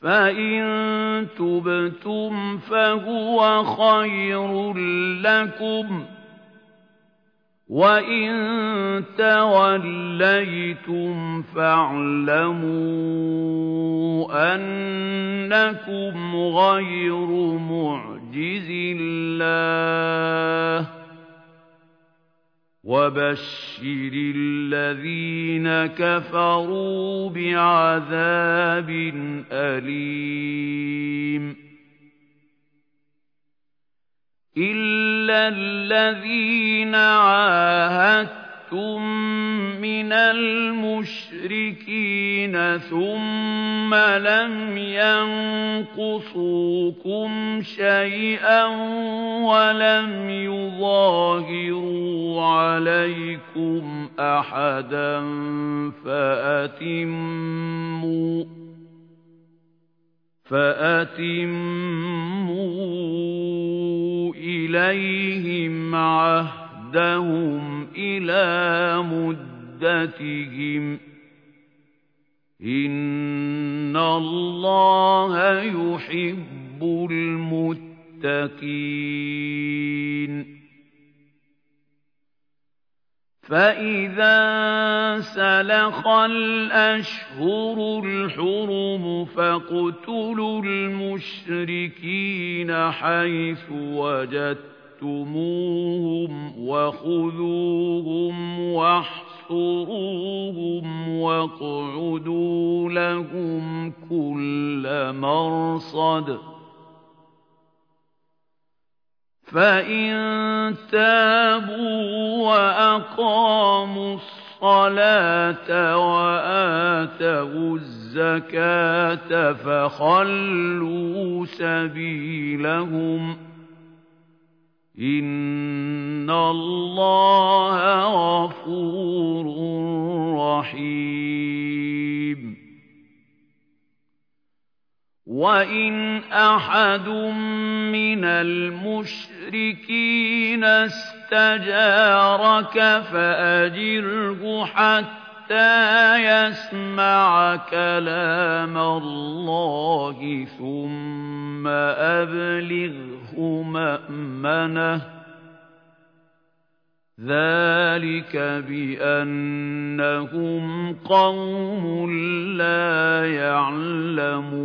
فإن تبتم فهو خير لكم وإن توليتم فاعلموا أنكم غير معجز الله وبشر الذين كفروا بعذاب أليم إلا الذين عاهدتم من المشركين ثم لم ينقصوكم شيئا ولم يظاهروا عليكم أحدا فأتموا فأتموا إليهم عهدهم إلى مدتهم إن الله يحب المتقين فإذا سلخ الأشهر الحرم فاقتلوا المشركين حيث وجدتموهم وخذوهم واحصروهم واقعدوا لهم كل مرصد. فإن تابوا وأقاموا الصلاة وآتوا الزكاة فخلوا سبيلهم إن الله غفور رحيم وإن أحد من المشركين استجارك فأجره حتى يسمع كلام الله ثم أبلغه مأمنه. ذلك بأنهم قوم لا يعلمون.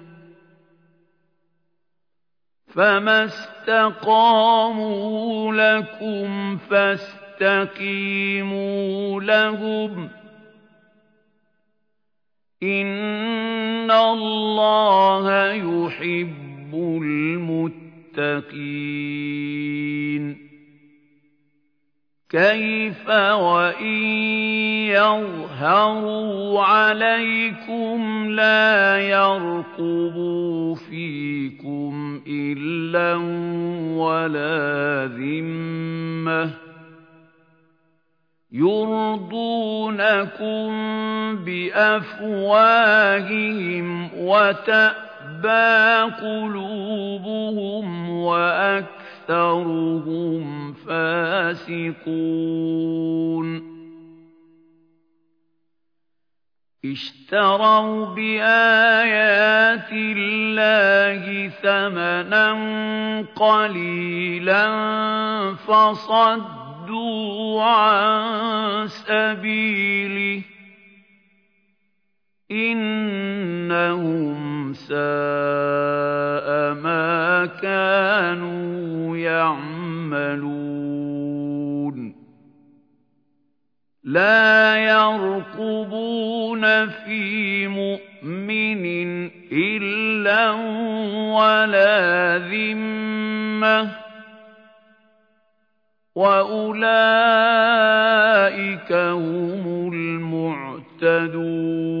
فَمَا اسْتَقَامُوا لَكُمْ فَاسْتَقِيمُوا لَهُمْ إِنَّ اللَّهَ يُحِبُّ الْمُتَّقِينَ كيف وإن يظهروا عليكم لا يرقبوا فيكم إلا ولا ذمة يرضونكم بأفواههم وتأبى قلوبهم وأكثرهم فاسقون اشتروا بآيات الله ثمنا قليلا فصدوا عن سبيله إنهم ساء ما كانوا يعملون لا يرقبون في مؤمن إلا ولا ذمة وأولئك هم المعتدون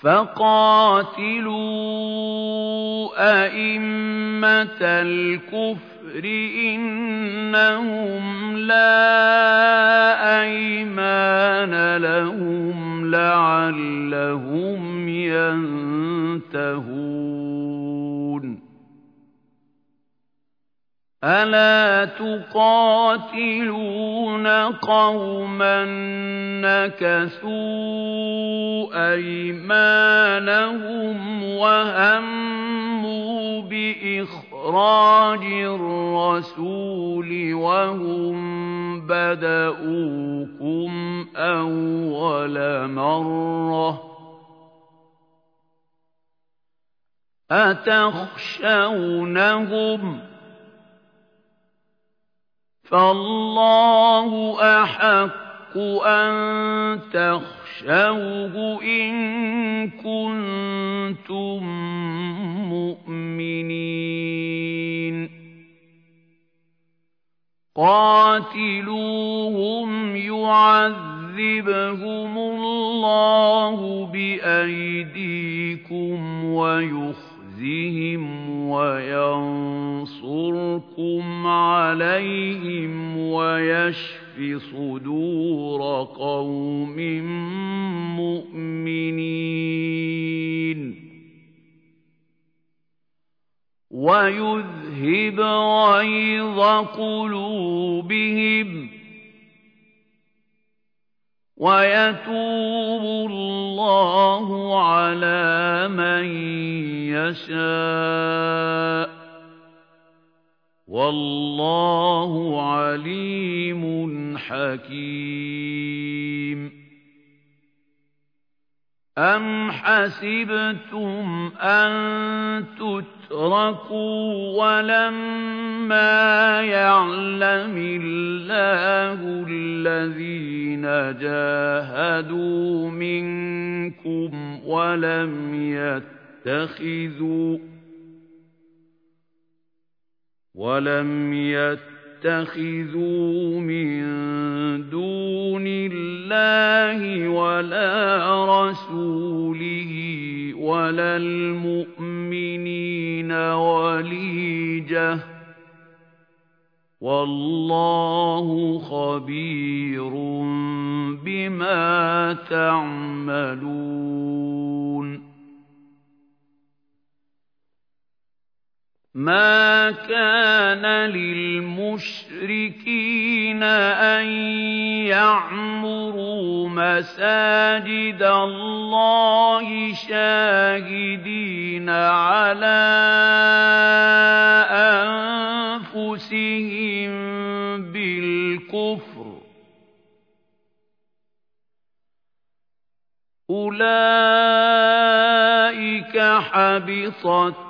فَقَاتِلُوا أَئِمَّةَ الْكُفْرِ إِنَّهُمْ لَا أَيْمَانَ لَهُمْ لَعَلَّهُمْ يَنتَهُونَ. أَلَا تُقَاتِلُونَ قَوْمًا نَّكَثُوا أَيْمَانَهُمْ وَهَمُّوا بِإِخْرَاجِ الرَّسُولِ وَهُم بَدَءُوكُمْ أَوَّلَ مَرَّةٍ أَتَخْشَوْنَهُمْ ۚ فَاللَّهُ أَحَقُّ أَن تَخْشَوْهُ إِن كُنتُم مُّؤْمِنِينَ. قَاتِلُوهُمْ يُعَذِّبْهُمُ اللَّهُ بِأَيْدِيكُمْ وَيُخْزِهِمْ وَيَنصُرْكُمْ عَلَيْهِمْ وَيَشْفِ صُدُورَ قَوْمٍ مُّؤْمِنِينَ وَيُذْهِبْ غَيْظَ قُلُوبِهِمْ وَيَتُوبُ اللَّهُ عَلَىٰ مَن يَشَاءُ ۗ. وَاللَّهُ عَلِيمٌ حَكِيمٌ. أَمْ حَسِبْتُمْ أَن تُتْرَكُوا وَلَمَّا يَعْلَمِ اللَّهُ الَّذِينَ جَاهَدُوا مِنكُمْ وَلَمْ يَتَّخِذُوا وَلَمْ يَتَّخِذُوا مِن دُونِ اللَّهِ وَلَا رَسُولِهِ وَلَا الْمُؤْمِنِينَ وَلِيجَةً ۚ. وَاللَّهُ خَبِيرٌ بِمَا تَعْمَلُونَ. مَا كَانَ لِلْمُشْرِكِينَ أَن يَعْمُرُوا مَسَاجِدَ اللَّهِ شَاهِدِينَ عَلَىٰ أَنفُسِهِم بِالْكُفْرِ ۚ أُولَٰئِكَ حَبِطَتْ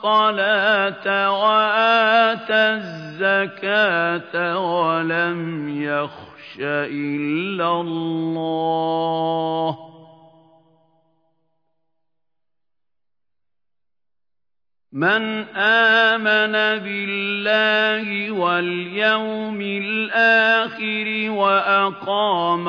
الصَّلَاةَ وَآتَى الزَّكَاةَ وَلَمْ يَخْشَ إِلَّا اللَّهَ. مَنْ آمَنَ بِاللَّهِ وَالْيَوْمِ الْآخِرِ وَأَقَامَ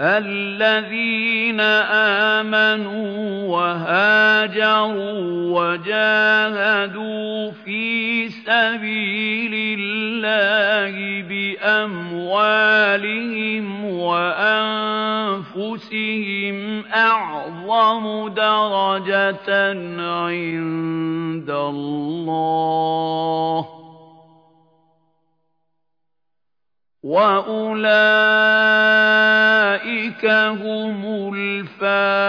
الَّذِينَ آمَنُوا وَهَاجَرُوا وَجَاهَدُوا فِي سَبِيلِ اللَّهِ بِأَمْوَالِهِمْ وَأَنفُسِهِمْ أَعْظَمُ دَرَجَةً عِندَ اللَّهِ. وَأُولَٰئِكَ هُمُ الْفَائِزُونَ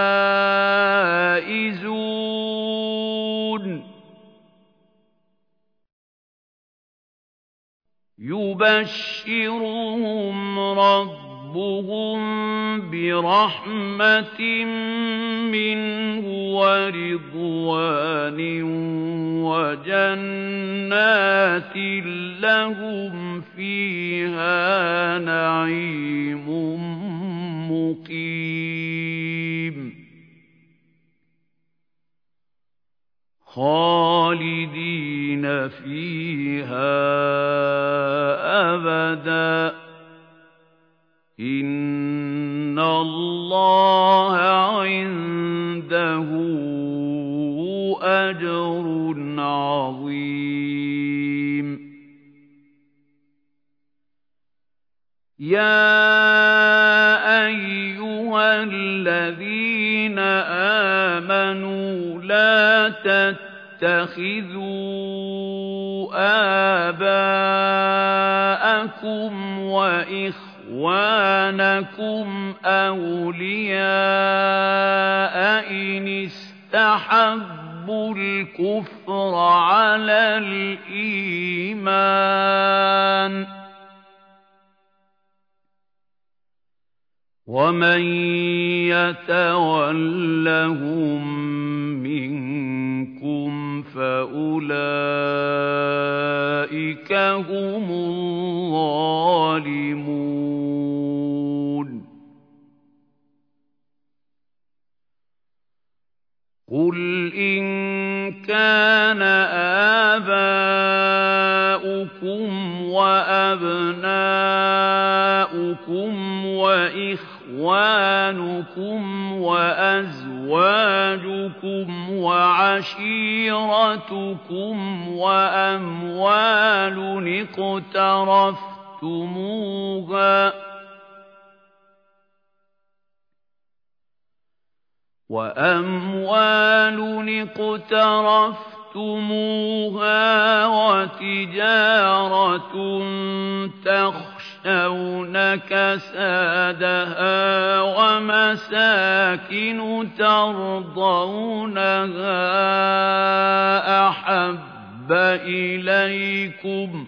يُبَشِّرُهُمْ رَبُّهُم بِرَحْمَةٍ مِّنْهُ وَرِضْوَانٍ وَجَنَّاتٍ لَّهُمْ فِيهَا نَعِيمٌ مُّقِيمٌ. خَالِدِينَ فِيهَا أَبَدًا ۚ. إِنَّ اللَّهَ عِندَهُ أَجْرٌ عَظِيمٌ. يَا أَيُّهَا الَّذِينَ آمَنُوا لَا تَتَّخِذُوا آبَاءَكُمْ وَإِخْوَانَكُمْ أَوْلِيَاءَ إِنِ اسْتَحَبُّوا الْكُفْرَ عَلَى الْإِيمَانِ ۚ وَمَن يَتَوَلَّهُم مِّنكُمْ فَأُولَٰئِكَ أُولَئِكَ هُمُ الظَّالِمُونَ قُلْ إِن كَانَ آبَاؤُكُمْ وَأَبْنَاؤُكُمْ وَإِخْوَانُكُمْ وَأَزْوَاجُكُمْ وَعَشِيرَتُكُمْ وَأَمْوَالٌ اقْتَرَفْتُمُوهَا وَأَمْوَالٌ اقْتَرَفْتُمُوهَا وَتِجَارَةٌ تَخْشَوْنَ كَسَادَهَا وَمَسَاكِنُ تَرْضَوْنَهَا أَحَبَّ إِلَيْكُمْ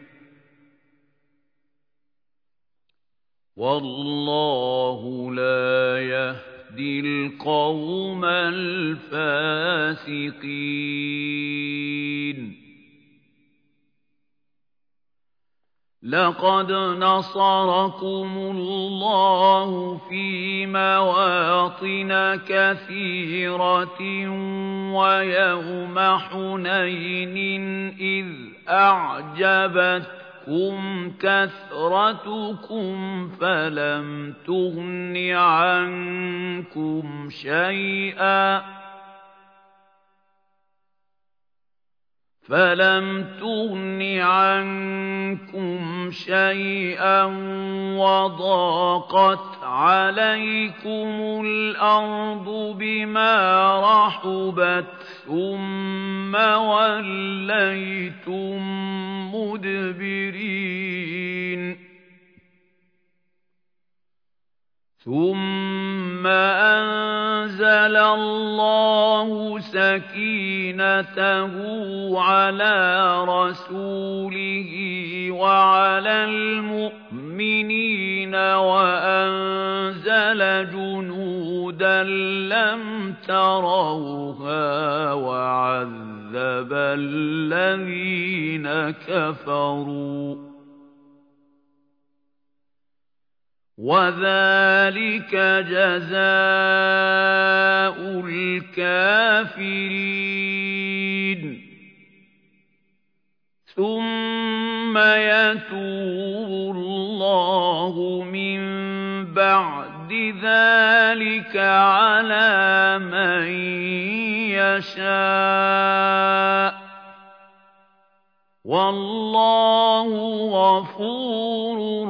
وَاللَّهُ لَا يَهْدِي الْقَوْمَ الْفَاسِقِينَ. لَقَدْ نَصَرَكُمُ اللَّهُ فِي مَوَاطِنَ كَثِيرَةٍ وَيَوْمَ حُنَيْنٍ إِذْ أَعْجَبَتْكُمْ كَثْرَتُكُمْ فَلَمْ تُغْنِ عَنكُمْ شَيْئًا فَلَمْ تُغْنِ عَنكُمْ شَيْئًا وَضَاقَتْ عَلَيْكُمُ الْأَرْضُ بِمَا رَحُبَتْ ثُمَّ وَلَّيْتُم مُّدْبِرِينَ ثُمَّ أَنزَلَ اللَّهُ سَكِينَتَهُ عَلَىٰ رَسُولِهِ وَعَلَى الْمُؤْمِنِينَ وَأَنزَلَ جُنُودًا لَّمْ تَرَوْهَا وَعَذَّبَ الَّذِينَ كَفَرُوا وَذَٰلِكَ جَزَاءُ الْكَافِرِينَ ثُمَّ يَتُوبُ اللَّهُ مِن بَعْدِ ذَٰلِكَ عَلَىٰ مَن يَشَاءُ ۗ وَاللَّهُ غَفُورٌ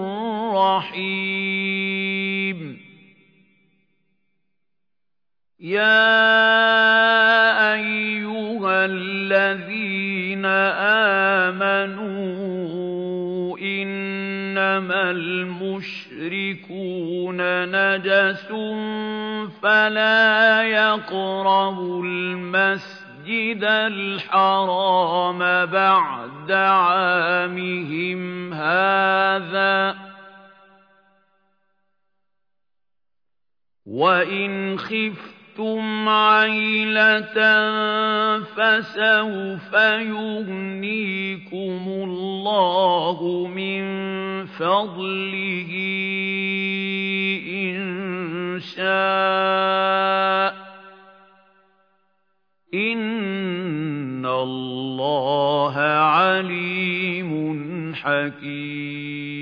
رَّحِيمٌ. يَا أَيُّهَا الَّذِينَ آمَنُوا إِنَّمَا الْمُشْرِكُونَ نَجَسٌ فَلَا يَقْرَبُوا الْمَسْجِدَ الْحَرَامَ بَعْدَ عَامِهِمْ هَٰذَا ۚ. وَإِنْ خِفْتُمْ عَيْلَةً فَسَوْفَ يُغْنِيكُمُ اللَّهُ مِن فَضْلِهِ إِن شَاءَ ۚ. إِنَّ اللَّهَ عَلِيمٌ حَكِيمٌ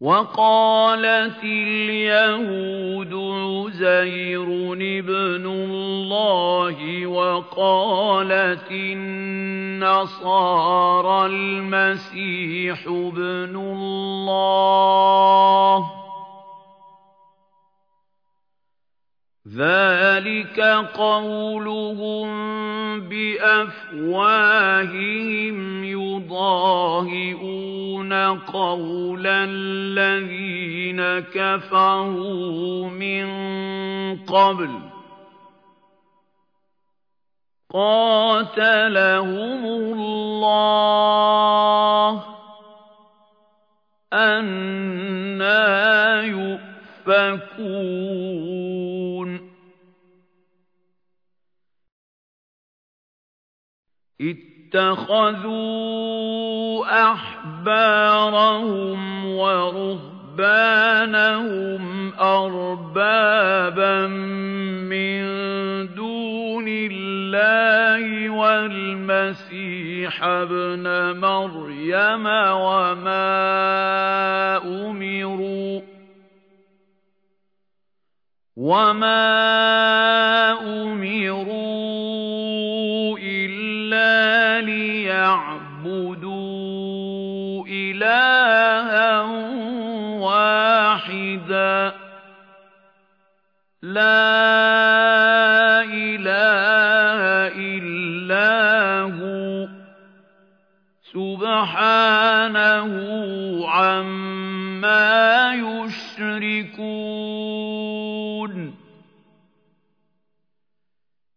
وقالت اليهود عزير ابن الله وقالت النصارى المسيح ابن الله. ذلك قولهم بأفواههم يضاهئون قول الذين كفروا من قبل قاتلهم الله أنا يؤفكون اتخذوا أحبارهم ورهبانهم أربابا من دون الله والمسيح ابن مريم وما أمروا وما أمروا لا إله إلا هو سبحانه عما يشركون.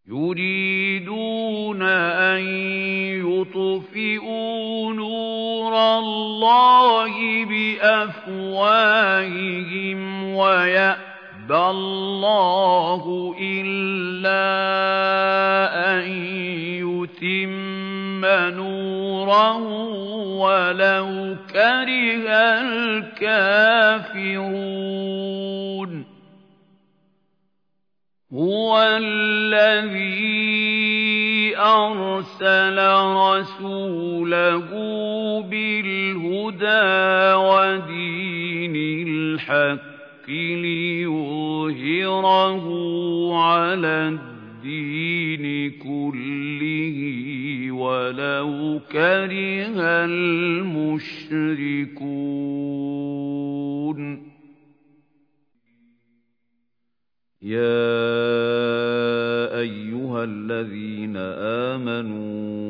يريدون أن يطفئوا نور الله بأفواههم ويأتون يَأْبَى اللَّهُ إِلَّا أَن يُتِمَّ نُورَهُ وَلَوْ كَرِهَ الْكَافِرُونَ هُوَ الَّذِي أَرْسَلَ رَسُولَهُ بِالْهُدَىٰ وَدِينِ الْحَقِّ ليظهره على الدين كله ولو كره المشركون. يا أيها الذين آمنوا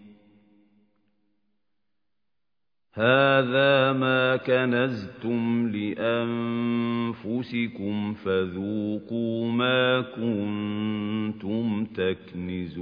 هذا ما كنزتم لأنفسكم فذوقوا ما كنتم تكنزون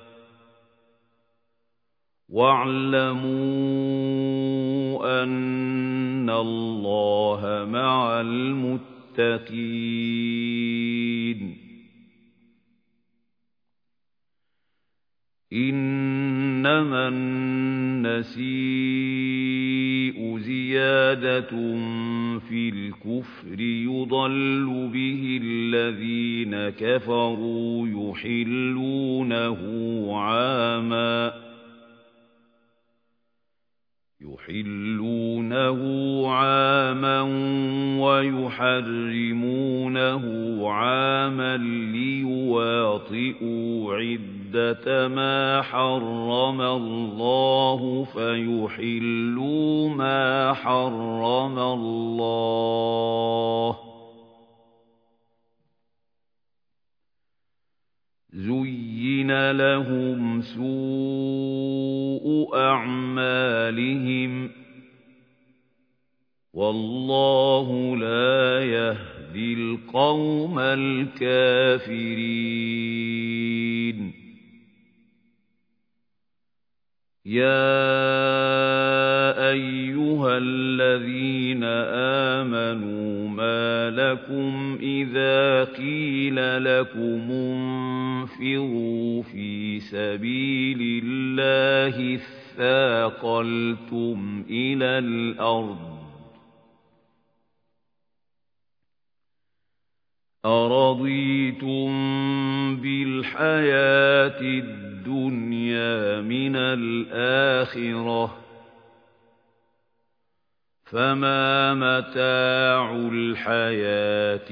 واعلموا أن الله مع المتقين. إنما النسيء زيادة في الكفر يضل به الذين كفروا يحلونه عاماً. يحلونه عاما ويحرمونه عاما ليواطئوا عدة ما حرم الله فيحلوا ما حرم الله. زين لهم سوء أعمالهم والله لا يهدي القوم الكافرين يا أيها الذين آمنوا ما لكم إذا قيل لكم انفروا في سبيل الله اثاقلتم إلى الأرض أرضيتم بالحياة الدنيا من الآخرة فما متاع الحياة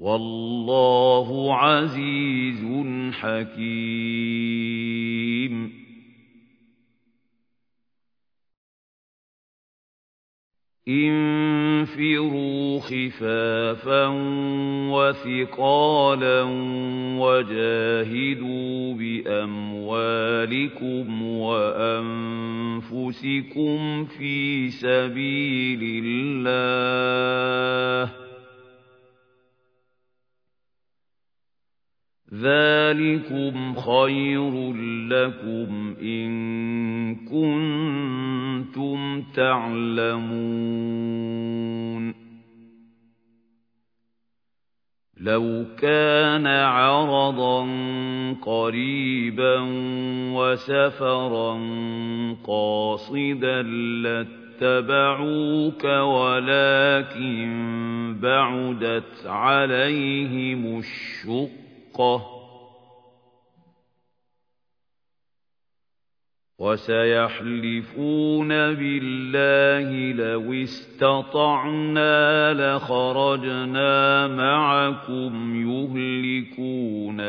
والله عزيز حكيم. انفروا خفافا وثقالا وجاهدوا بأموالكم وأنفسكم في سبيل الله. ذَلِكُمْ خَيْرٌ لَّكُمْ إِن كُنتُمْ تَعْلَمُونَ لَوْ كَانَ عَرَضًا قَرِيبًا وَسَفَرًا قَاصِدًا لَّاتَّبَعُوكَ وَلَٰكِن بَعُدَتْ عَلَيْهِمُ الشُّقَّةُ حقه. وسيحلفون بالله لو استطعنا لخرجنا معكم يهلكون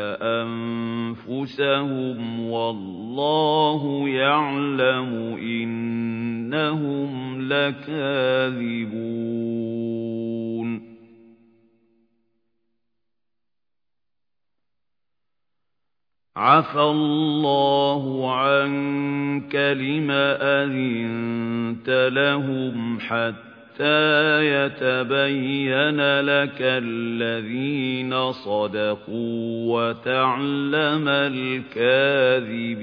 أنفسهم والله يعلم إنهم لكاذبون. عَفَا اللَّهُ عَنكَ لِمَ أَذِنتَ لَهُمْ حَتَّىٰ يَتَبَيَّنَ لَكَ الَّذِينَ صَدَقُوا وَتَعْلَمَ الْكَاذِبِينَ.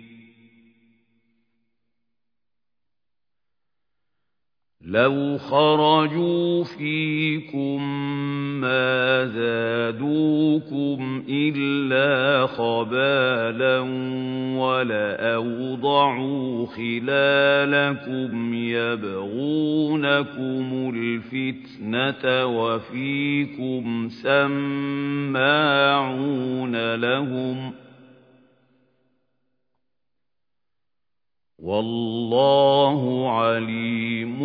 لَوْ خَرَجُوا فِيكُم مَّا زَادُوكُمْ إِلَّا خَبَالًا وَلَأَوْضَعُوا خِلَالَكُمْ يَبْغُونَكُمُ الْفِتْنَةَ وَفِيكُمْ سَمَّاعُونَ لَهُمْ ۗ وَاللَّهُ عَلِيمٌ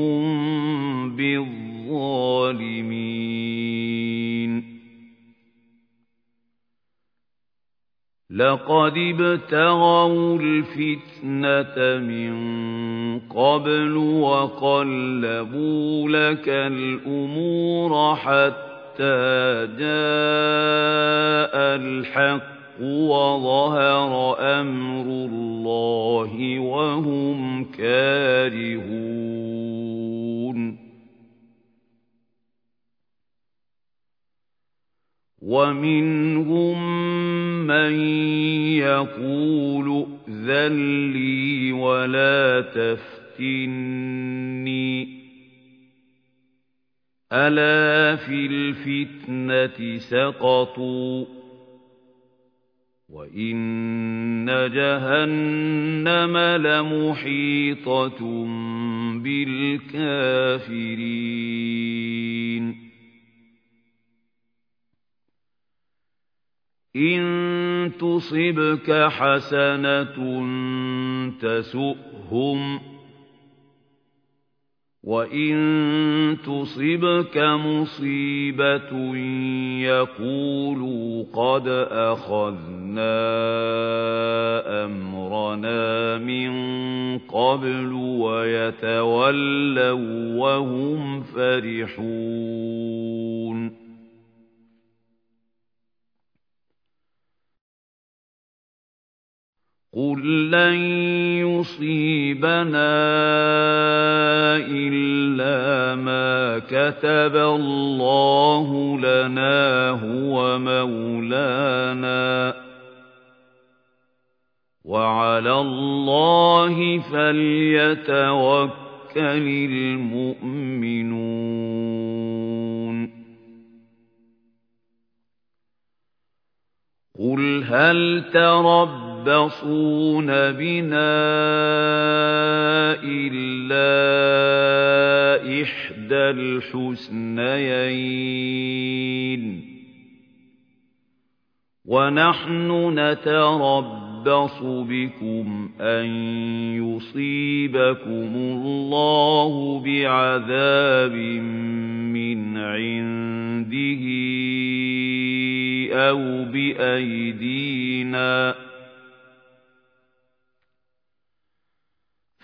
بِالظَّالِمِينَ. لَقَدِ ابْتَغَوُا الْفِتْنَةَ مِن قَبْلُ وَقَلَّبُوا لَكَ الْأُمُورَ حَتَّىٰ جَاءَ الْحَقُّ. وَظَهَرَ أَمْرُ اللَّهِ وَهُمْ كَارِهُونَ. وَمِنْهُم مَّن يَقُولُ ائْذَن لِّي وَلَا تَفْتِنِّي. أَلَا فِي الْفِتْنَةِ سَقَطُوا؟ وَإِنَّ جَهَنَّمَ لَمُحِيطَةٌ بِالْكَافِرِينَ إِن تُصِبْكَ حَسَنَةٌ تَسُؤْهُمْ وَإِن تُصِبْكَ مُصِيبَةٌ يَقُولُوا قَدْ أَخَذْنَا أَمْرَنَا مِن قَبْلُ وَيَتَوَلَّوا وَّهُمْ فَرِحُونَ قُل لَّن يُصِيبَنَا إِلَّا مَا كَتَبَ اللَّهُ لَنَا هُوَ مَوْلَانَا ۚ وَعَلَى اللَّهِ فَلْيَتَوَكَّلِ الْمُؤْمِنُونَ قُلْ هَلْ تَرَبَّصُونَ يَتَرَبَّصُونَ بِنَا إِلَّا إِحْدَى الْحُسْنَيَيْنِ وَنَحْنُ نَتَرَبَّصُ بِكُمْ أَن يُصِيبَكُمُ اللَّهُ بِعَذَابٍ مِّنْ عِندِهِ أَوْ بِأَيْدِينَا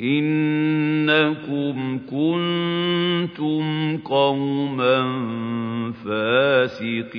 إِنَّكُمْ كُنتُمْ قَوْمًا فَاسِقِينَ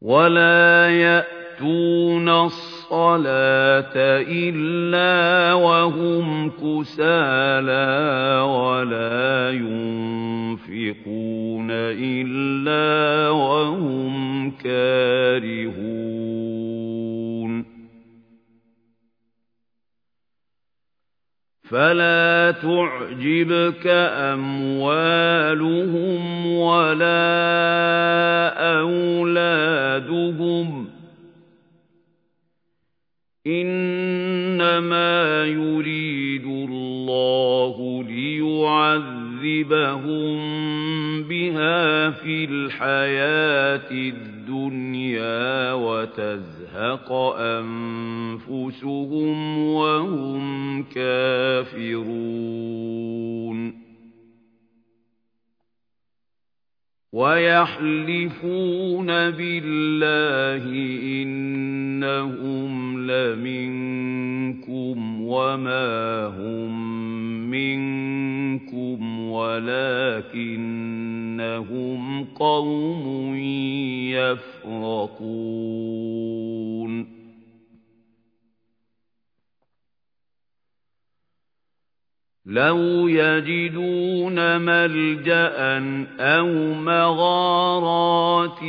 وَلَا يَأْتُونَ الصَّلَاةَ إِلَّا وَهُمْ كُسَالَىٰ وَلَا يُنفِقُونَ إِلَّا وَهُمْ كَارِهُونَ فَلَا تُعْجِبْكَ أَمْوَالُهُمْ وَلَا أَوْلَادُهُمْ ۚ. إِنَّمَا يُرِيدُ اللَّهُ لِيُعَذِّبَهُم. بِهَا فِي الْحَيَاةِ الدُّنْيَا وَتَزْهَقَ أَنفُسُهُمْ وَهُمْ كَافِرُونَ وَيَحْلِفُونَ بِاللَّهِ إِنَّهُمْ لَمِنكُمْ وَمَا هُم مِّنكُمْ وَلَٰكِنَّهُمْ قَوْمٌ يَفْرَقُونَ. لَوْ يَجِدُونَ مَلْجَأً أَوْ مَغَارَاتٍ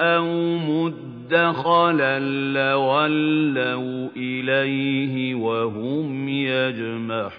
أَوْ مُدَّخَلًا لَّوَلَّوْا إِلَيْهِ وَهُمْ يَجْمَحُونَ.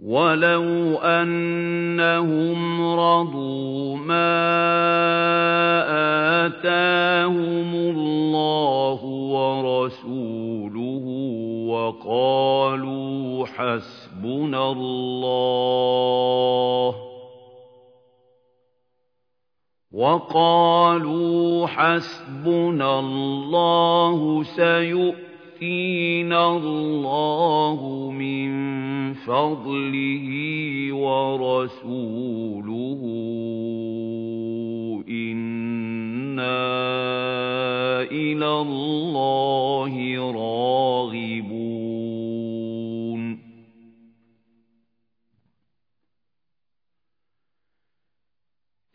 وَلَوْ أَنَّهُمْ رَضُوا مَا آتَاهُمُ اللَّهُ وَرَسُولُهُ وَقَالُوا حَسْبُنَا اللَّهُ وَقَالُوا حَسْبُنَا اللَّهُ سَيُؤْتِينَا اللَّهُ مِن فَضْلِهِ وَرَسُولُهُ إِنَّا وإلى الله راغبون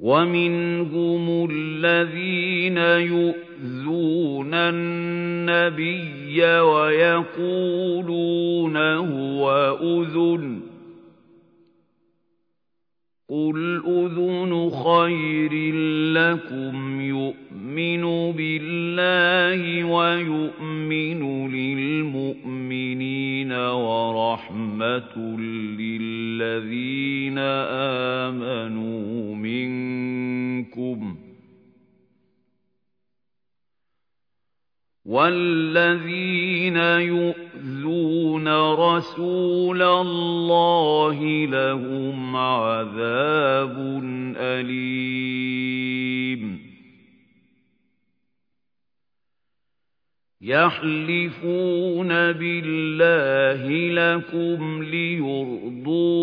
ومنهم الذين يؤذون النبي ويقولون هو أذن. قل أذن خير لكم يؤمن بالله ويؤمن للمؤمنين ورحمة للذين آمنوا منكم والذين يؤذون رسول الله لهم عذاب أليم يحلفون بالله لكم ليرضوكم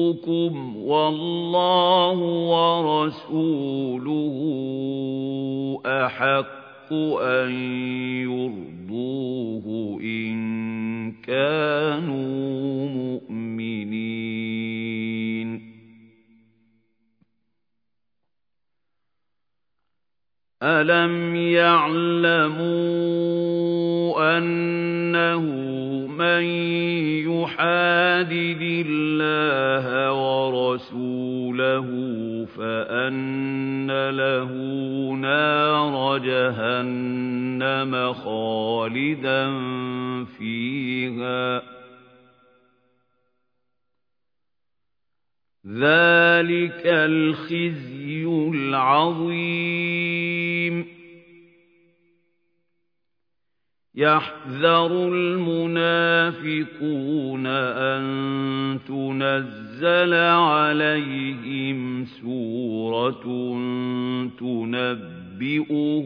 والله ورسوله أحق أن يرضوه إن كانوا مؤمنين. ألم يعلموا أنه من يحادد الله ورسوله فأن له نار جهنم خالدا فيها ذلك الخزي العظيم. يحذر المنافقون أن تنزل عليهم سورة تنبئهم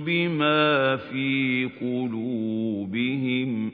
بما في قلوبهم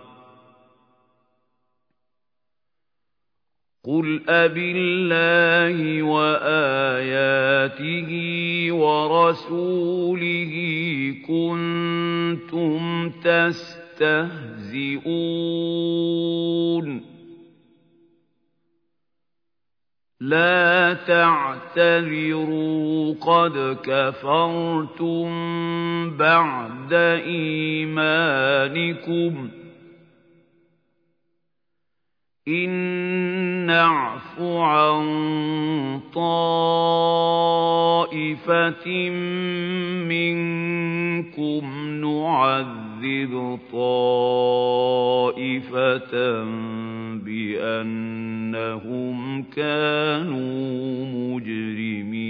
قُلْ أَبِاللَّهِ وَآيَاتِهِ وَرَسُولِهِ كُنتُمْ تَسْتَهْزِئُونَ لَا تَعْتَذِرُوا قَدْ كَفَرْتُم بَعْدَ إِيمَانِكُمْ ۚ إِن نَّعْفُ عَن طَائِفَةٍ مِّنكُمْ نُعَذِّبْ طَائِفَةً بِأَنَّهُمْ كَانُوا مُجْرِمِينَ.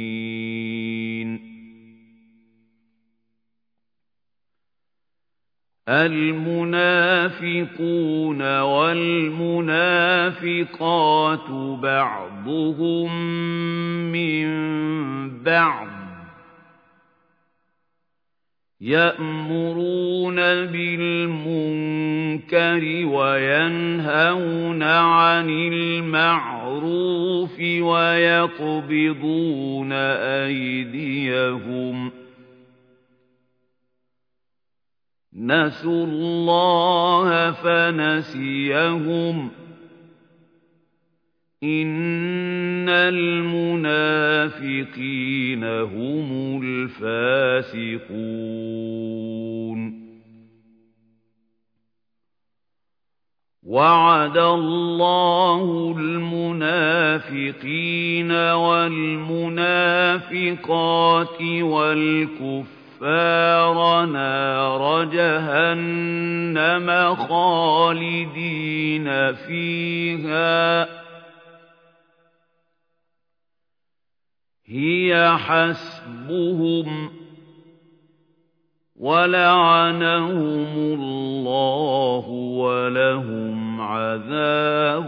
الْمُنَافِقُونَ وَالْمُنَافِقَاتُ بَعْضُهُم مِّن بَعْضٍ. يَأْمُرُونَ بِالْمُنكَرِ وَيَنْهَوْنَ عَنِ الْمَعْرُوفِ وَيَقْبِضُونَ أَيْدِيَهُمْ ۚ نَسُوا اللَّهَ فَنَسِيَهُمْ ۗ. إِنَّ الْمُنَافِقِينَ هُمُ الْفَاسِقُونَ. وَعَدَ اللَّهُ الْمُنَافِقِينَ وَالْمُنَافِقَاتِ وَالْكُفَّارَ نَارَ جَهَنَّمَ خَالِدِينَ فِيهَا ۚ. هِيَ حَسْبُهُمْ ۚ وَلَعَنَهُمُ اللَّهُ وَلَهُمْ عَذَابٌ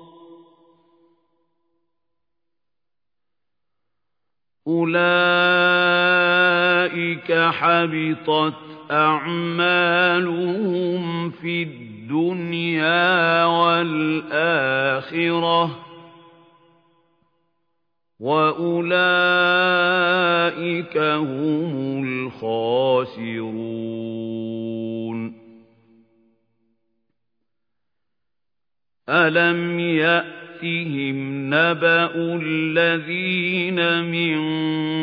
أُولَٰئِكَ حَبِطَتْ أَعْمَالُهُمْ فِي الدُّنْيَا وَالْآخِرَةِ ۖ وَأُولَٰئِكَ هُمُ الْخَاسِرُونَ أَلَمْ يَأْتِهِمْ نَبَأُ الَّذِينَ مِن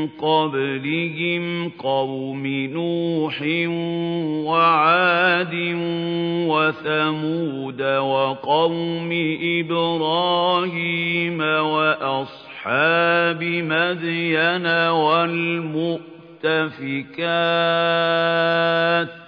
قَبْلِهِمْ قَوْمِ نُوحٍ وَعَادٍ وَثَمُودَ وَقَوْمِ إِبْرَاهِيمَ وَأَصْحَابِ مَدْيَنَ وَالْمُؤْتَفِكَاتِ ۚ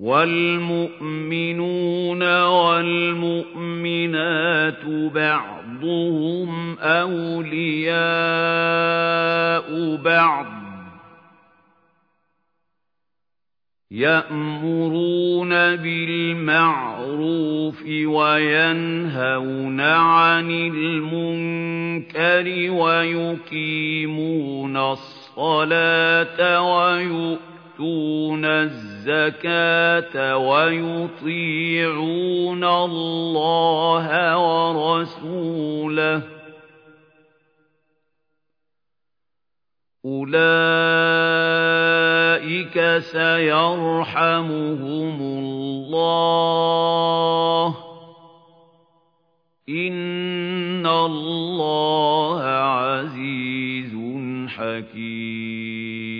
وَالْمُؤْمِنُونَ وَالْمُؤْمِنَاتُ بَعْضُهُمْ أَوْلِيَاءُ بَعْضٍ ۚ يَأْمُرُونَ بِالْمَعْرُوفِ وَيَنْهَوْنَ عَنِ الْمُنكَرِ وَيُقِيمُونَ الصَّلَاةَ وَيُؤْتُونَ الزَّكَاةَ وَيُطِيعُونَ اللَّهَ وَرَسُولَهُ ۚ. أُولَٰئِكَ سَيَرْحَمُهُمُ اللَّهُ ۗ. إِنَّ اللَّهَ عَزِيزٌ حَكِيمٌ.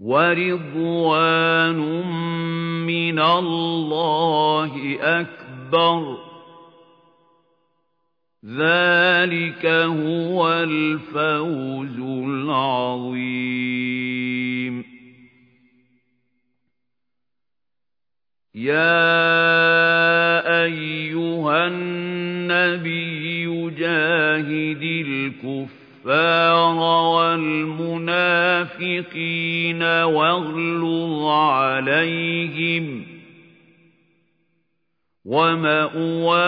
ورضوان من الله أكبر ذلك هو الفوز العظيم يا أيها النبي جاهد الكفار والمنافقين واغلظ عليهم وَمَأْوَاهُمْ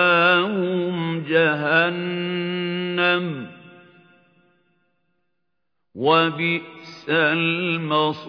جَهَنَّمُ ۖ وَبِئْسَ الْمَصِيرُ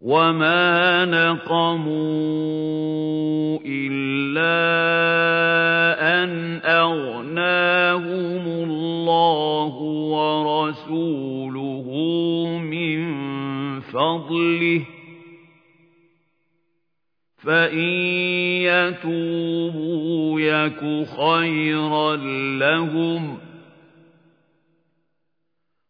وَمَا نَقَمُوا إِلَّا أَنْ أَغْنَاهُمُ اللَّهُ وَرَسُولُهُ مِنْ فَضْلِهِ فَإِنْ يَتُوبُوا يَكُ خَيْرًا لَهُمْ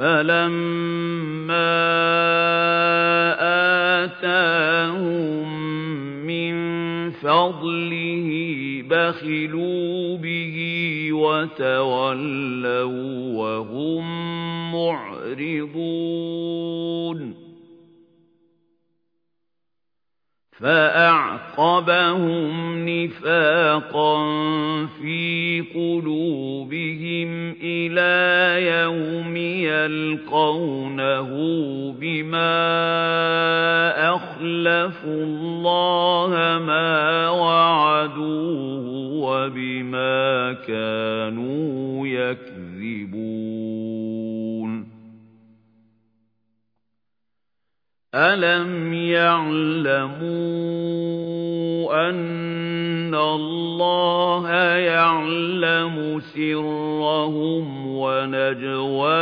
فَلَمَّا آتَاهُم مِّن فَضْلِهِ بَخِلُوا بِهِ وَتَوَلَّوا وَهُم مُّعْرِضُونَ فَأَعْقَبَهُمْ نِفَاقًا فِي قُلُوبِهِمْ إِلَىٰ يَوْمِ يَلْقَوْنَهُ بِمَا أَخْلَفُوا اللَّهَ مَا وَعَدُوهُ وَبِمَا كَانُوا يَكْذِبُونَ. أَلَمْ يَعْلَمُوا أَنَّ اللَّهَ يَعْلَمُ سِرَّهُمْ وَنَجْوَاهُمْ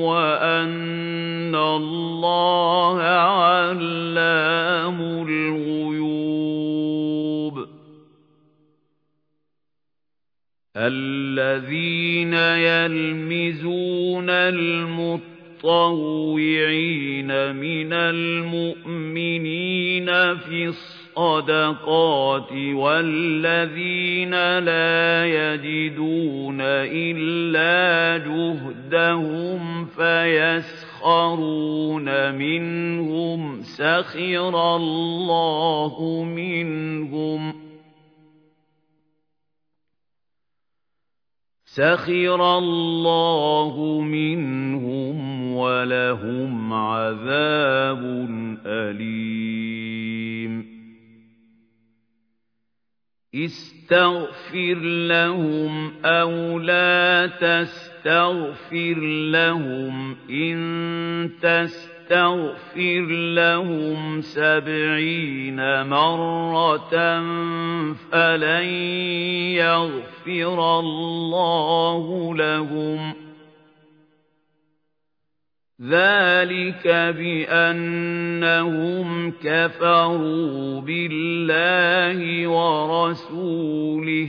وَأَنَّ اللَّهَ عَلَّامُ الْغُيُوبِ الَّذِينَ يَلْمِزُونَ الْمُتَّقِينَ المتطوعين من المؤمنين في الصدقات والذين لا يجدون إلا جهدهم فيسخرون منهم سخر الله منهم. سخر الله منهم وَلَهُمْ عَذَابٌ أَلِيمٌ. اسْتَغْفِرْ لَهُمْ أَوْ لَا تَسْتَغْفِرْ لَهُمْ إِن تَسْتَغْفِرْ تستغفر لهم سبعين مرة فلن يغفر الله لهم. ذلك بأنهم كفروا بالله ورسوله.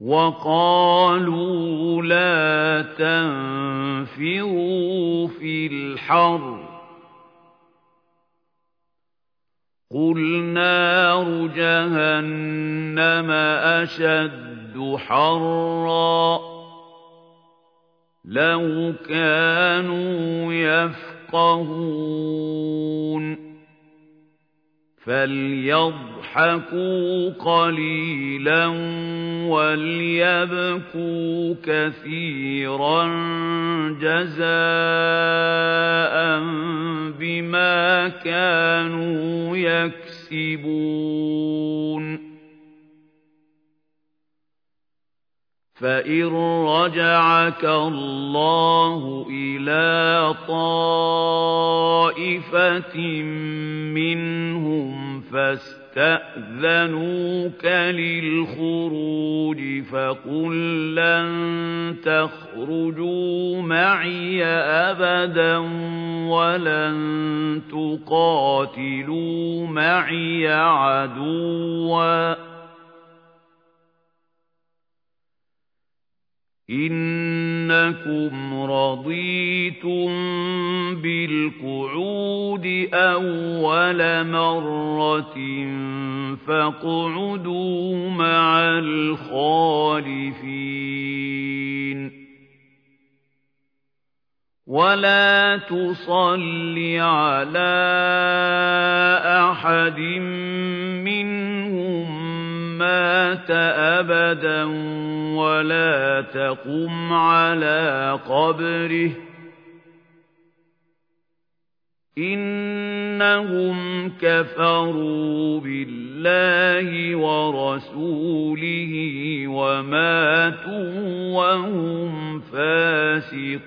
وقالوا لا تنفروا في الحر. قل نار جهنم أشد حرا. لو كانوا يفقهون. فليضحكوا قليلا وليبكوا كثيرا جزاء بما كانوا يكسبون فإن رجعك الله إلى طائفة منهم فاستأذنوك للخروج فقل لن تخرجوا معي أبدا ولن تقاتلوا معي عدواً. إنكم رضيتم بالقعود أول مرة فاقعدوا مع الخالفين ولا تصل على أحد منهم مات أبدا ولا تقم على قبره. إنهم كفروا بالله ورسوله وماتوا وهم فاسقون.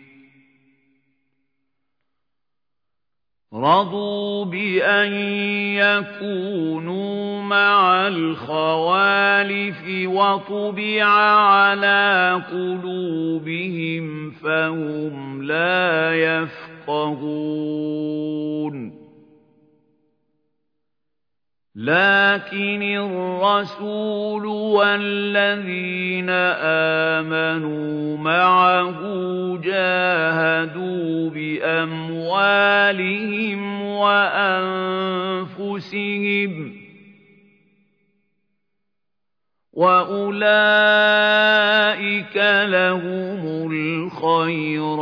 رضوا بأن يكونوا مع الخوالف وطبع على قلوبهم فهم لا يفقهون لكن الرسول والذين آمنوا معه جاهدوا بأموالهم وأنفسهم وَأُولَٰئِكَ لَهُمُ الْخَيْرَاتُ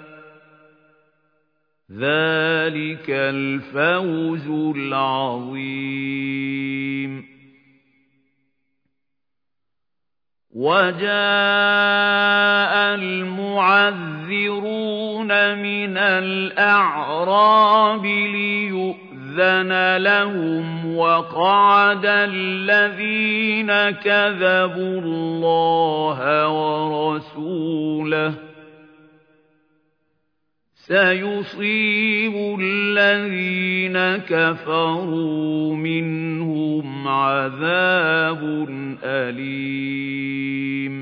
ذَٰلِكَ الْفَوْزُ الْعَظِيمُ وَجَاءَ الْمُعَذِّرُونَ مِنَ الْأَعْرَابِ لِيُؤْذَنَ لَهُمْ وَقَعَدَ الَّذِينَ كَذَبُوا اللَّهَ وَرَسُولَهُ سَيُصِيبُ الَّذِينَ كَفَرُوا مِنْهُمْ عَذَابٌ أَلِيمٌ.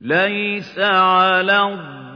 لَيْسَ عَلَى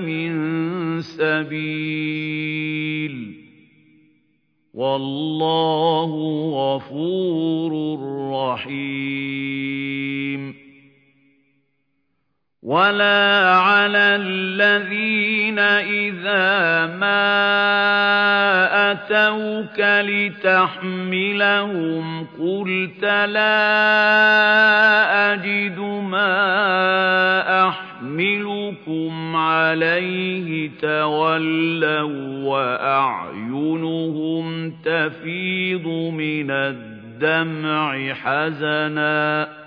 مِن سَبِيلٍ ۚ. وَاللَّهُ غَفُورٌ رَّحِيمٌ. وَلَا عَلَى الَّذِينَ إِذَا مَا أَتَوْكَ لِتَحْمِلَهُمْ قُلْتَ لَا أَجِدُ مَا أَحْمِلُكُمْ عَلَيْهِ تَوَلَّوا وَّأَعْيُنُهُمْ تَفِيضُ مِنَ الدَّمْعِ حَزَنًا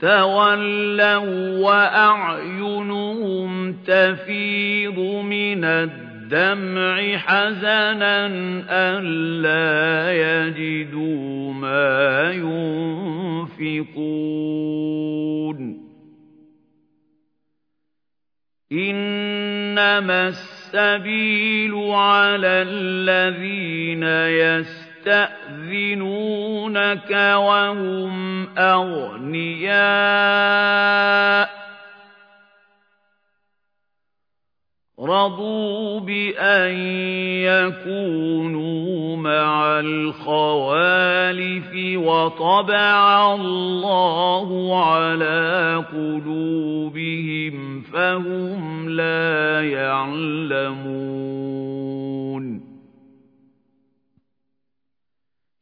تَوَلَّوا وَّأَعْيُنُهُمْ تَفِيضُ مِنَ الدَّمْعِ حَزَنًا أَلَّا يَجِدُوا مَا يُنفِقُونَ. إِنَّمَا السَّبِيلُ عَلَى الَّذِينَ يَسْتَأْذِنُونَكَ وَهُمْ أَغْنِيَاءُ. رَضُوا بِأَن يَكُونُوا مَعَ الْخَوَالِفِ وَطَبَعَ اللَّهُ عَلَىٰ قُلُوبِهِمْ فَهُمْ لَا يَعْلَمُونَ.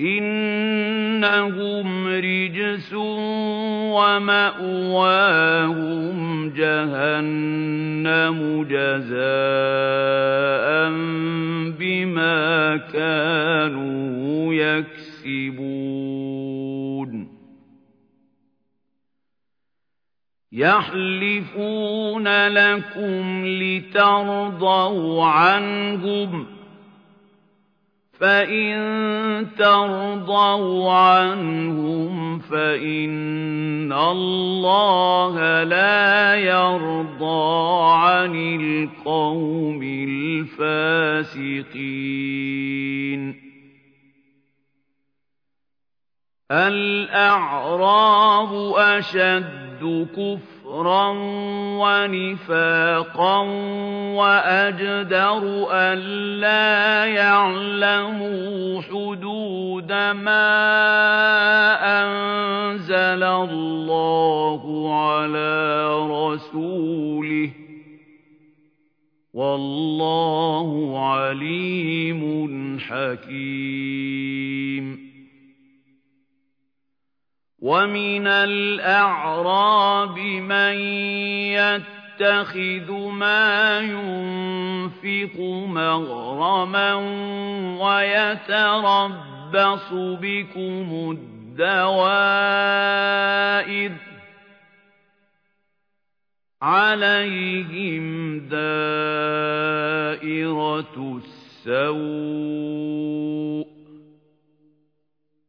إِنَّهُمْ رِجْسٌ وَمَأْوَاهُمْ جَهَنَّمُ جَزَاءً بِمَا كَانُوا يَكْسِبُونَ يَحْلِفُونَ لَكُمْ لِتَرْضَوْا عَنْهُمْ ۖ فَإِن تَرْضَوْا عَنْهُمْ فَإِنَّ اللَّهَ لَا يَرْضَىٰ عَنِ الْقَوْمِ الْفَاسِقِينَ الْأَعْرَابُ أَشَدُّ كُفْرًا كفرا ونفاقا وأجدر ألا يعلموا حدود ما أنزل الله على رسوله والله عليم حكيم وَمِنَ الْأَعْرَابِ مَن يَتَّخِذُ مَا يُنفِقُ مَغْرَمًا وَيَتَرَبَّصُ بِكُمُ الدَّوَائِرَ ۚ عَلَيْهِمْ دَائِرَةُ السَّوْءِ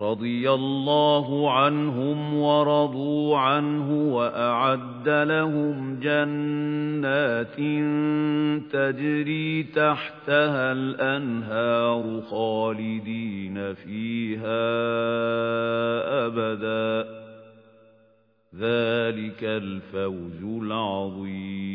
رضي الله عنهم ورضوا عنه وأعد لهم جنات تجري تحتها الأنهار خالدين فيها أبدا. ذلك الفوز العظيم.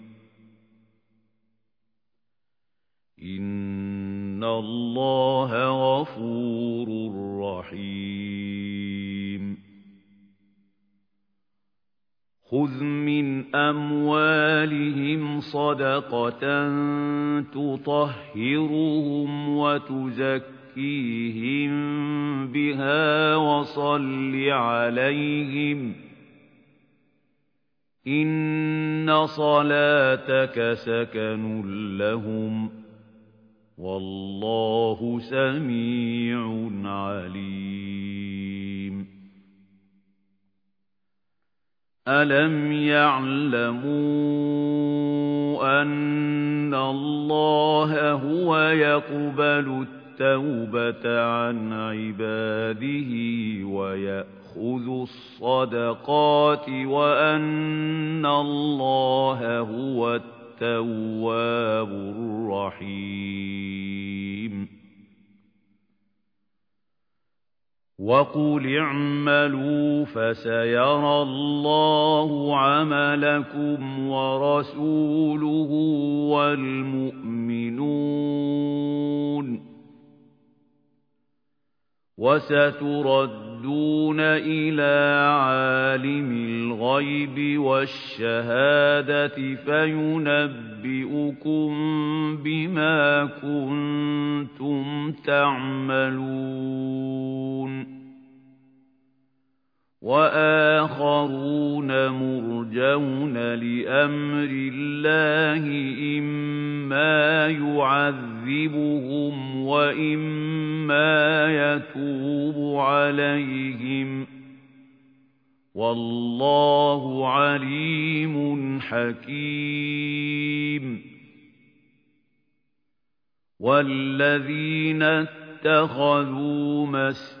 إِنَّ اللَّهَ غَفُورٌ رَّحِيمٌ. خُذْ مِنْ أَمْوَالِهِمْ صَدَقَةً تُطَهِّرُهُمْ وَتُزَكِّيهِم بِهَا وَصَلِّ عَلَيْهِمْ ۖ إِنَّ صَلَاتَكَ سَكَنٌ لَّهُمْ ۗ والله سميع عليم. ألم يعلموا أن الله هو يقبل التوبة عن عباده ويأخذ الصدقات وأن الله هو التواب الرحيم. وقل اعملوا فسيرى الله عملكم ورسوله والمؤمنون. وستردون إلى عالم الغيب والشهادة فينبئكم بما كنتم تعملون. وآخرون مرجون لأمر الله إما يعذبهم وإما يتوب عليهم والله عليم حكيم والذين اتخذوا مسجدا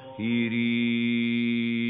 المطهرين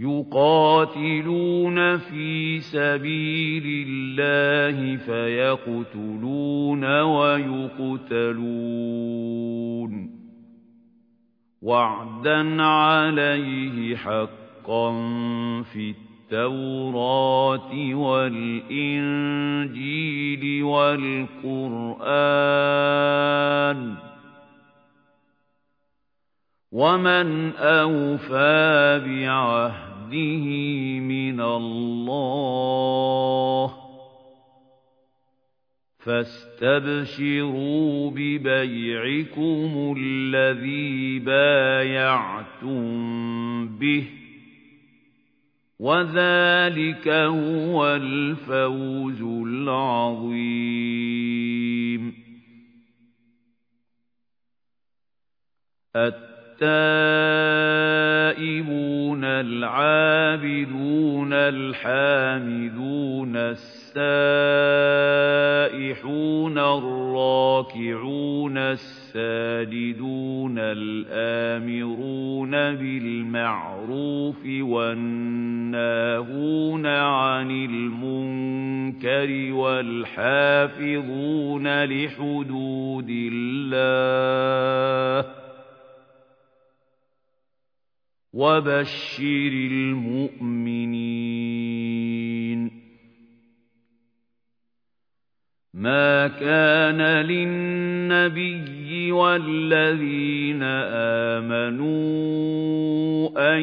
يقاتلون في سبيل الله فيقتلون ويقتلون. وعدا عليه حقا في التوراة والإنجيل والقرآن. ومن أوفى بعهد بعهده من الله. فاستبشروا ببيعكم الذي بايعتم به وذلك هو الفوز العظيم. التائبون العابدون الحامدون السائحون الراكعون الساجدون الآمرون بالمعروف والناهون عن المنكر والحافظون لحدود الله وبشر المؤمنين ما كان للنبي والذين آمنوا أن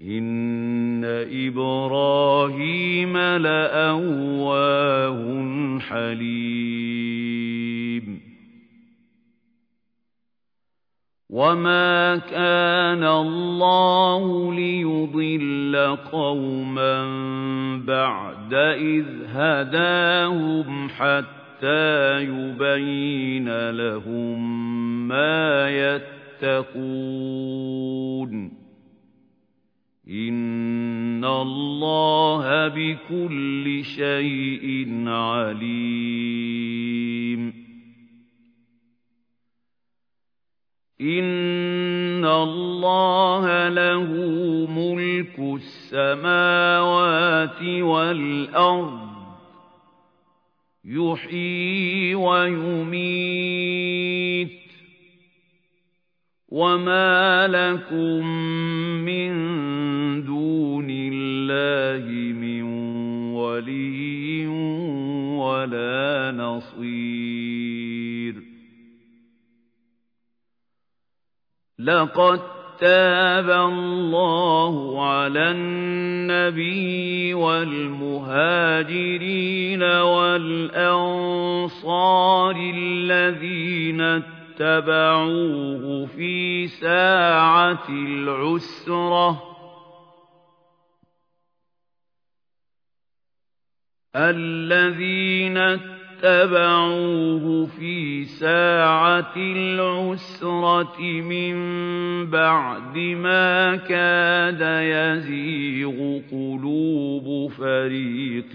إِنَّ إِبْرَاهِيمَ لَأَوَّاهٌ حَلِيمٌ وَمَا كَانَ اللَّهُ لِيُضِلَّ قَوْمًا بَعْدَ إِذْ هَدَاهُمْ حَتَّى يُبَيِّنَ لَهُم مَّا يَتَّقُونَ إِنَّ اللَّهَ بِكُلِّ شَيْءٍ عَلِيمٌ إِنَّ اللَّهَ لَهُ مُلْكُ السَّمَاوَاتِ وَالْأَرْضِ يُحْيِي وَيُمِيتُ وَمَا لَكُم مِّن دُونِ اللَّهِ مِن وَلِيٍّ وَلَا نَصِيرٍ لَقَد تَّابَ اللَّهُ عَلَى النَّبِيِّ وَالْمُهَاجِرِينَ وَالْأَنصَارِ الَّذِينَ اتَّبَعُوهُ فِي سَاعَةِ الْعُسْرَةِ. الَّذِينَ اتَّبَعُوهُ فِي سَاعَةِ الْعُسْرَةِ مِن بَعْدِ مَا كَادَ يَزِيغُ قُلُوبُ فَرِيقٍ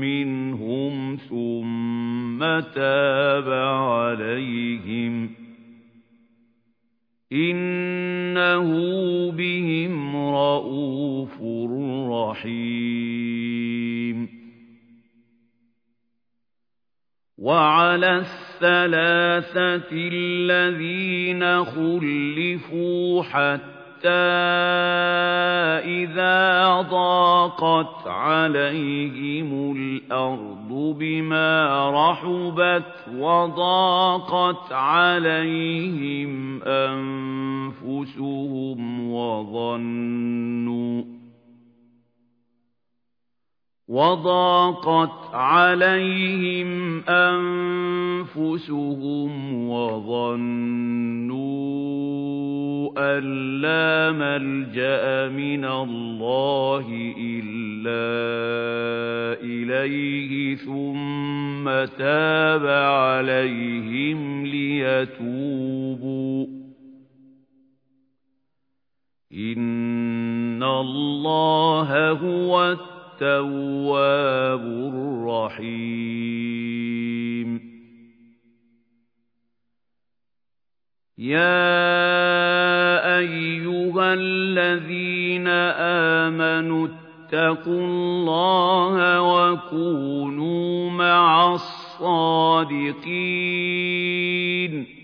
مِّنْهُمْ ثُمَّ تَابَ عَلَيْهِمْ ۚ إِنَّهُ بِهِمْ رَءُوفٌ رَّحِيمٌ. وَعَلَى الثَّلَاثَةِ الَّذِينَ خُلِّفُوا حَتَّىٰ إِذَا ضَاقَتْ عَلَيْهِمُ الْأَرْضُ بِمَا رَحُبَتْ وَضَاقَتْ عَلَيْهِمْ أَنفُسُهُمْ وَظَنُّوا وَضَاقَتْ عَلَيْهِمْ أَنفُسُهُمْ وَظَنُّوا أَن لَّا مَلْجَأَ مِنَ اللَّهِ إِلَّا إِلَيْهِ ثُمَّ تَابَ عَلَيْهِمْ لِيَتُوبُوا. إِنَّ اللَّهَ هُوَ التَّوَّابُ الرَّحِيمُ. يَا أَيُّهَا الَّذِينَ آمَنُوا اتَّقُوا اللَّهَ وَكُونُوا مَعَ الصَّادِقِينَ.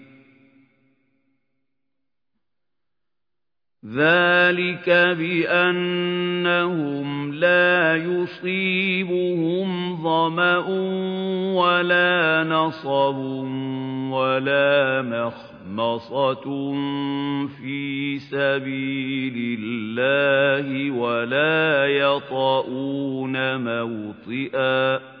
ذَلِكَ بِأَنَّهُمْ لَا يُصِيبُهُمْ ظَمَأٌ وَلَا نَصَبٌ وَلَا مَخْمَصَةٌ فِي سَبِيلِ اللَّهِ وَلَا يَطَئُونَ مَوْطِئًا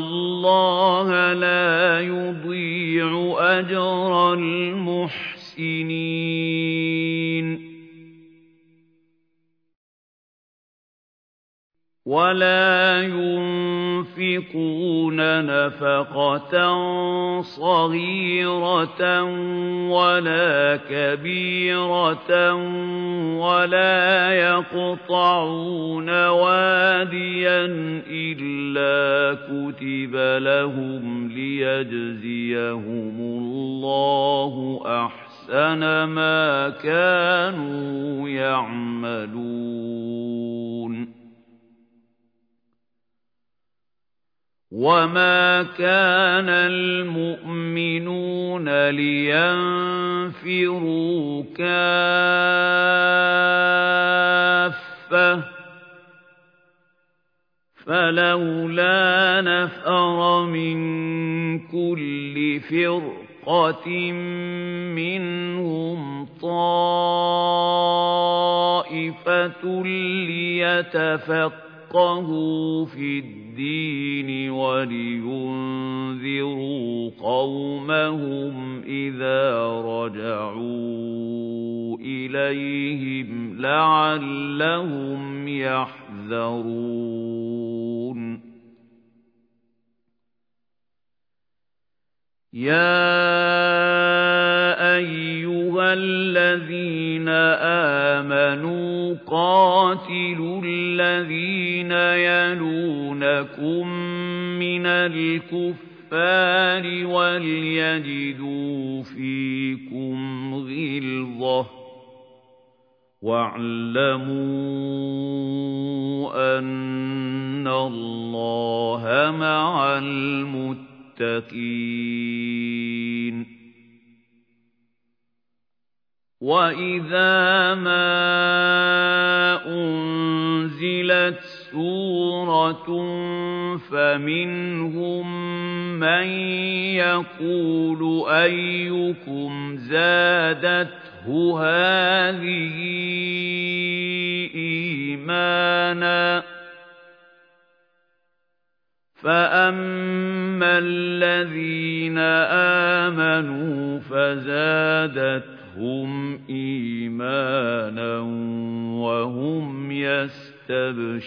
اللَّهَ لَا يُضِيعُ أَجْرَ الْمُحْسِنِينَ وَلَا يُنفِقُونَ نَفَقَةً صَغِيرَةً وَلَا كَبِيرَةً وَلَا يَقْطَعُونَ وَادِيًا إِلَّا كُتِبَ لَهُمْ لِيَجْزِيَهُمُ اللَّهُ أَحْسَنَ مَا كَانُوا يَعْمَلُونَ وَمَا كَانَ الْمُؤْمِنُونَ لِيَنفِرُوا كَافَّةً فَلَوْلَا نَفَرَ مِن كُلِّ فِرْقَةٍ مِّنْهُمْ طَائِفَةٌ لِّيَتَفَقَّهُوا فِي الدِّينِ وَلِيُنذِرُوا قَوْمَهُمْ إِذَا رَجَعُوا إِلَيْهِمْ لَعَلَّهُمْ يَحْذَرُونَ يَا أَيُّهَا الَّذِينَ آمَنُوا قَاتِلُوا الَّذِينَ يَلُونَكُم مِّنَ الْكُفَّارِ وَلْيَجِدُوا فِيكُمْ غِلْظَةً وَاعْلَمُوا أَنَّ اللَّهَ مَعَ الْمُتَّقِينَ وَإِذَا مَا أُنْزِلَتْ سُورَةٌ فَمِنْهُم مَّن يَقُولُ أَيُّكُمْ زَادَتْهُ هَٰذِهِ إِيمَانًا فَأَمَّا الَّذِينَ آمَنُوا فَزَادَتْهُمْ إِيمَانًا وَهُمْ يَسْتَبْشِرُونَ.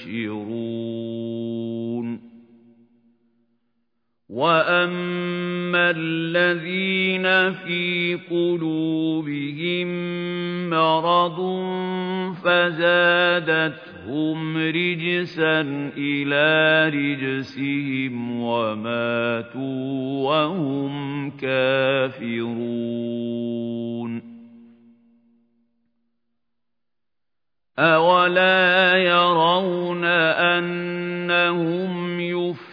وَأَمَّا الَّذِينَ فِي قُلُوبِهِم مَّرَضٌ فَزَادَتْهُمْ رِجْسًا إِلَىٰ رِجْسِهِمْ وَمَاتُوا وَهُمْ كَافِرُونَ أَوَلَا يَرَوْنَ أَنَّهُمْ يُفْتَنُونَ